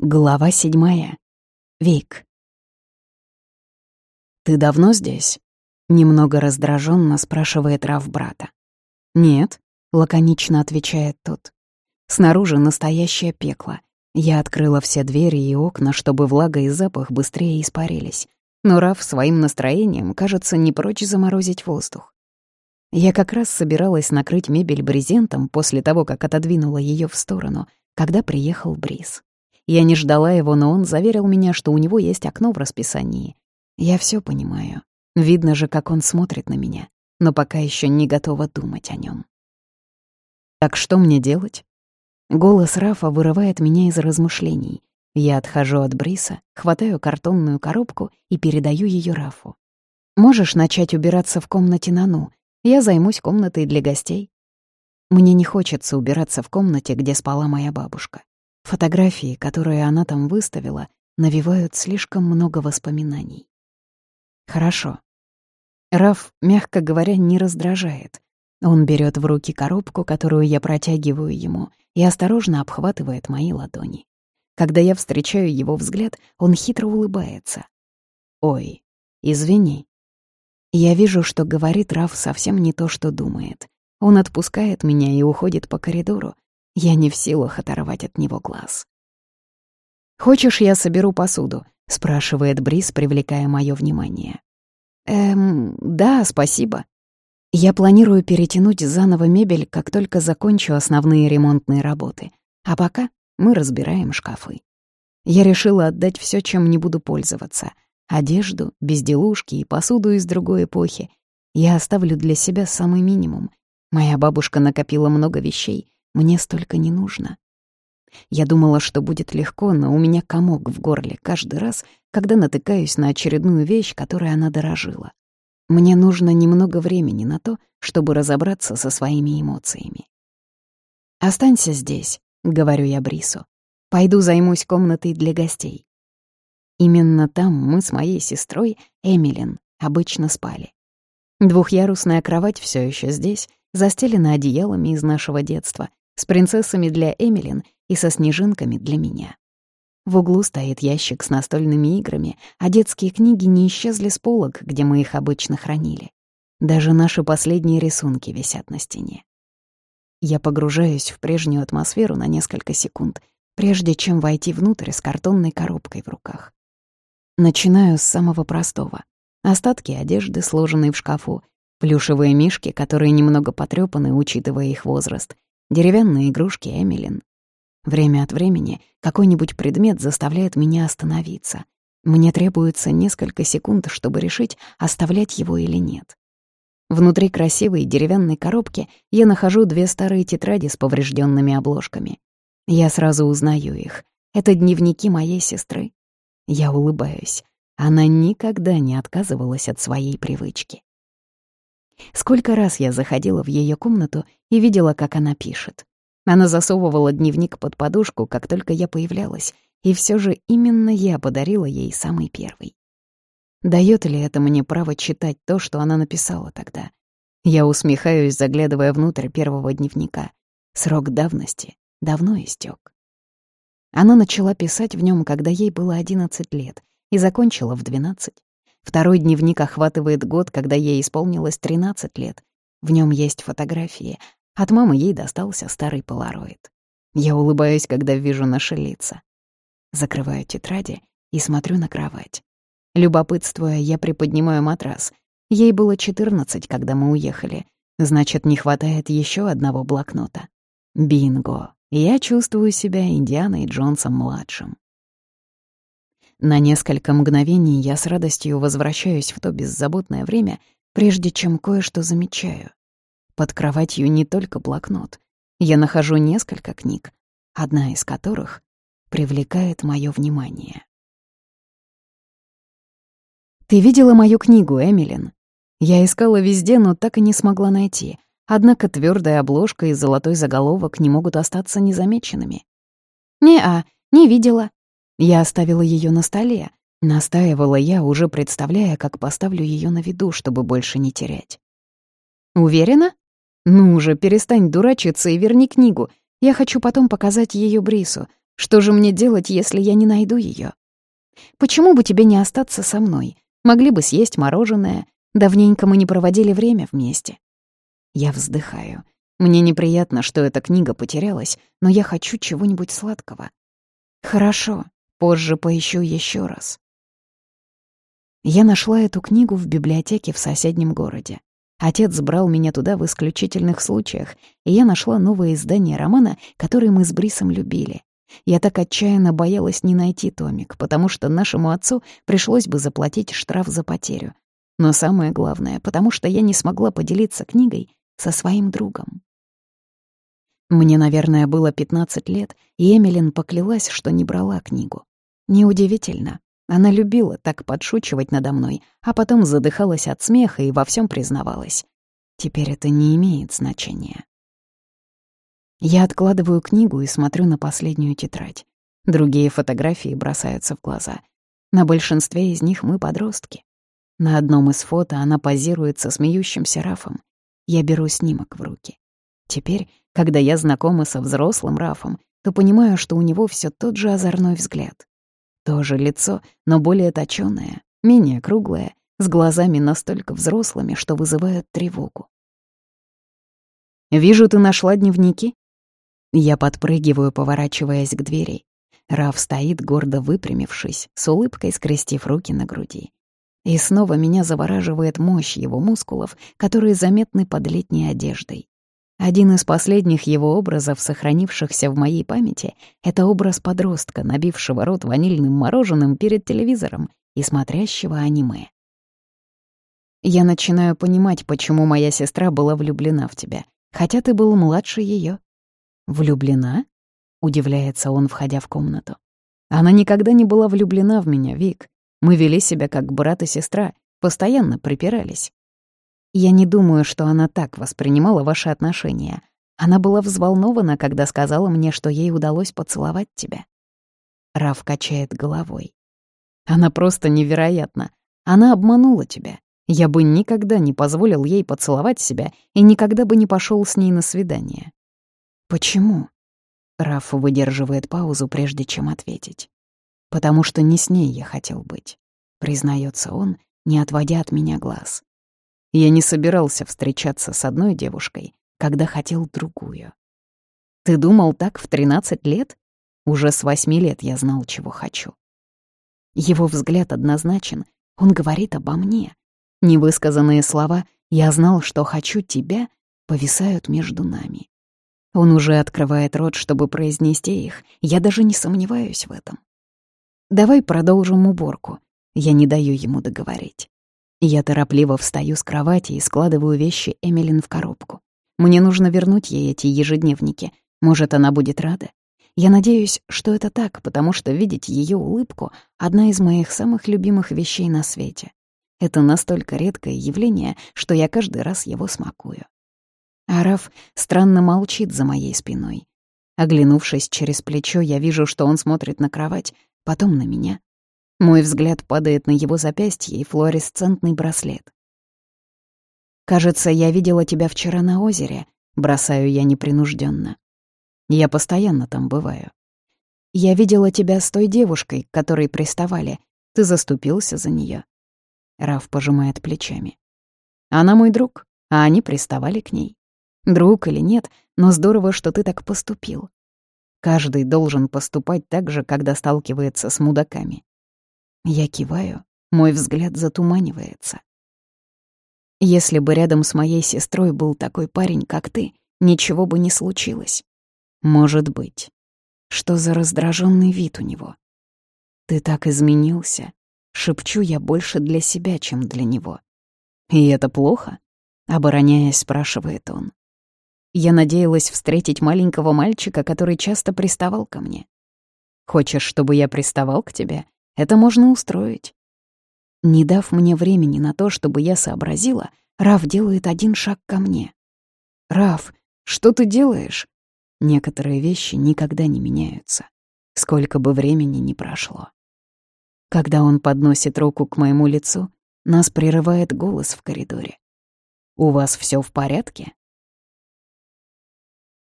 Глава седьмая. Вик. «Ты давно здесь?» — немного раздраженно спрашивает Раф брата. «Нет», — лаконично отвечает тот. «Снаружи настоящее пекло. Я открыла все двери и окна, чтобы влага и запах быстрее испарились. Но Раф своим настроением, кажется, не прочь заморозить воздух. Я как раз собиралась накрыть мебель брезентом после того, как отодвинула ее в сторону, когда приехал Бриз. Я не ждала его, но он заверил меня, что у него есть окно в расписании. Я все понимаю. Видно же, как он смотрит на меня, но пока еще не готова думать о нем. Так что мне делать? Голос Рафа вырывает меня из размышлений. Я отхожу от Бриса, хватаю картонную коробку и передаю ее Рафу. «Можешь начать убираться в комнате Нану? Я займусь комнатой для гостей». Мне не хочется убираться в комнате, где спала моя бабушка. Фотографии, которые она там выставила, навевают слишком много воспоминаний. Хорошо. Раф, мягко говоря, не раздражает. Он берет в руки коробку, которую я протягиваю ему, и осторожно обхватывает мои ладони. Когда я встречаю его взгляд, он хитро улыбается. «Ой, извини». Я вижу, что говорит Раф совсем не то, что думает. Он отпускает меня и уходит по коридору, я не в силах оторвать от него глаз. «Хочешь, я соберу посуду?» — спрашивает Брис, привлекая мое внимание. «Эм, да, спасибо. Я планирую перетянуть заново мебель, как только закончу основные ремонтные работы. А пока мы разбираем шкафы. Я решила отдать все, чем не буду пользоваться. Одежду, безделушки и посуду из другой эпохи. Я оставлю для себя самый минимум. Моя бабушка накопила много вещей, мне столько не нужно. Я думала, что будет легко, но у меня комок в горле каждый раз, когда натыкаюсь на очередную вещь, которой она дорожила. Мне нужно немного времени на то, чтобы разобраться со своими эмоциями. «Останься здесь», — говорю я Брису. «Пойду займусь комнатой для гостей». Именно там мы с моей сестрой, Эмилин, обычно спали. Двухъярусная кровать все еще здесь, застелена одеялами из нашего детства, с принцессами для Эмилин и со снежинками для меня. В углу стоит ящик с настольными играми, а детские книги не исчезли с полок, где мы их обычно хранили. Даже наши последние рисунки висят на стене. Я погружаюсь в прежнюю атмосферу на несколько секунд, прежде чем войти внутрь с картонной коробкой в руках. Начинаю с самого простого. Остатки одежды, сложенные в шкафу, плюшевые мишки, которые немного потрёпаны, учитывая их возраст — деревянные игрушки Эмилин. Время от времени какой-нибудь предмет заставляет меня остановиться. Мне требуется несколько секунд, чтобы решить, оставлять его или нет. Внутри красивой деревянной коробки я нахожу две старые тетради с поврежденными обложками. Я сразу узнаю их. Это дневники моей сестры. Я улыбаюсь. Она никогда не отказывалась от своей привычки. Сколько раз я заходила в ее комнату и видела, как она пишет. Она засовывала дневник под подушку, как только я появлялась, и все же именно я подарила ей самый первый. Дает ли это мне право читать то, что она написала тогда? Я усмехаюсь, заглядывая внутрь первого дневника. Срок давности давно истек. Она начала писать в нем, когда ей было 11 лет, и закончила в 12. Второй дневник охватывает год, когда ей исполнилось 13 лет. В нем есть фотографии. От мамы ей достался старый полароид. Я улыбаюсь, когда вижу наши лица. Закрываю тетради и смотрю на кровать. Любопытствуя, я приподнимаю матрас. Ей было 14, когда мы уехали. Значит, не хватает еще одного блокнота. Бинго! Я чувствую себя Индианой Джонсом-младшим. На несколько мгновений я с радостью возвращаюсь в то беззаботное время, прежде чем кое-что замечаю. Под кроватью не только блокнот. Я нахожу несколько книг, одна из которых привлекает мое внимание. «Ты видела мою книгу, Эмилин?» Я искала везде, но так и не смогла найти. Однако твердая обложка и золотой заголовок не могут остаться незамеченными. «Не-а, не видела», я оставила ее на столе. Настаивала я, уже представляя, как поставлю ее на виду, чтобы больше не терять. «Уверена? Ну уже перестань дурачиться и верни книгу. Я хочу потом показать ее Брису. Что же мне делать, если я не найду ее? Почему бы тебе не остаться со мной? Могли бы съесть мороженое. Давненько мы не проводили время вместе. Я вздыхаю. Мне неприятно, что эта книга потерялась, но я хочу чего-нибудь сладкого. Хорошо, позже поищу еще раз. Я нашла эту книгу в библиотеке в соседнем городе. Отец брал меня туда в исключительных случаях, и я нашла новое издание романа, который мы с Брисом любили. Я так отчаянно боялась не найти томик, потому что нашему отцу пришлось бы заплатить штраф за потерю. Но самое главное, потому что я не смогла поделиться книгой со своим другом. Мне, наверное, было 15 лет, и Эмилин поклялась, что не брала книгу. Неудивительно. Она любила так подшучивать надо мной, а потом задыхалась от смеха и во всем признавалась. Теперь это не имеет значения. Я откладываю книгу и смотрю на последнюю тетрадь. Другие фотографии бросаются в глаза. На большинстве из них мы подростки. На одном из фото она позирует со смеющимся Рафом. Я беру снимок в руки. Теперь, когда я знакома со взрослым Рафом, то понимаю, что у него все тот же озорной взгляд. Тоже лицо, но более точёное, менее круглое, с глазами настолько взрослыми, что вызывают тревогу. «Вижу, ты нашла дневники?» Я подпрыгиваю, поворачиваясь к двери. Раф стоит, гордо выпрямившись, с улыбкой скрестив руки на груди. И снова меня завораживает мощь его мускулов, которые заметны под летней одеждой. Один из последних его образов, сохранившихся в моей памяти, это образ подростка, набившего рот ванильным мороженым перед телевизором и смотрящего аниме. Я начинаю понимать, почему моя сестра была влюблена в тебя, хотя ты был младше ее. Влюблена? Удивляется он, входя в комнату. Она никогда не была влюблена в меня, Вик. Мы вели себя как брат и сестра, постоянно припирались. Я не думаю, что она так воспринимала ваши отношения. Она была взволнована, когда сказала мне, что ей удалось поцеловать тебя. Раф качает головой. Она просто невероятна. Она обманула тебя. Я бы никогда не позволил ей поцеловать себя и никогда бы не пошел с ней на свидание. Почему? Раф выдерживает паузу, прежде чем ответить. Потому что не с ней я хотел быть, признается он, не отводя от меня глаз. Я не собирался встречаться с одной девушкой, когда хотел другую. Ты думал так в 13 лет? Уже с восьми лет я знал, чего хочу. Его взгляд однозначен, он говорит обо мне. Невысказанные слова «я знал, что хочу тебя» повисают между нами. Он уже открывает рот, чтобы произнести их, я даже не сомневаюсь в этом. Давай продолжим уборку. Я не даю ему договорить. Я торопливо встаю с кровати и складываю вещи Эмилин в коробку. Мне нужно вернуть ей эти ежедневники. Может, она будет рада? Я надеюсь, что это так, потому что видеть ее улыбку — одна из моих самых любимых вещей на свете. Это настолько редкое явление, что я каждый раз его смакую. Араф странно молчит за моей спиной. Оглянувшись через плечо, я вижу, что он смотрит на кровать, потом на меня. Мой взгляд падает на его запястье и флуоресцентный браслет. «Кажется, я видела тебя вчера на озере», — бросаю я непринужденно. «Я постоянно там бываю. Я видела тебя с той девушкой, к которой приставали. Ты заступился за нее. Раф пожимает плечами. «Она мой друг, а они приставали к ней. Друг или нет, но здорово, что ты так поступил. Каждый должен поступать так же, когда сталкивается с мудаками. Я киваю, мой взгляд затуманивается. Если бы рядом с моей сестрой был такой парень, как ты, ничего бы не случилось. Может быть. Что за раздраженный вид у него? Ты так изменился. Шепчу я больше для себя, чем для него. И это плохо? Обороняясь, спрашивает он. Я надеялась встретить маленького мальчика, который часто приставал ко мне. Хочешь, чтобы я приставал к тебе? Это можно устроить. Не дав мне времени на то, чтобы я сообразила, Раф делает один шаг ко мне. «Раф, что ты делаешь?» Некоторые вещи никогда не меняются, сколько бы времени ни прошло. Когда он подносит руку к моему лицу, нас прерывает голос в коридоре. «У вас все в порядке?»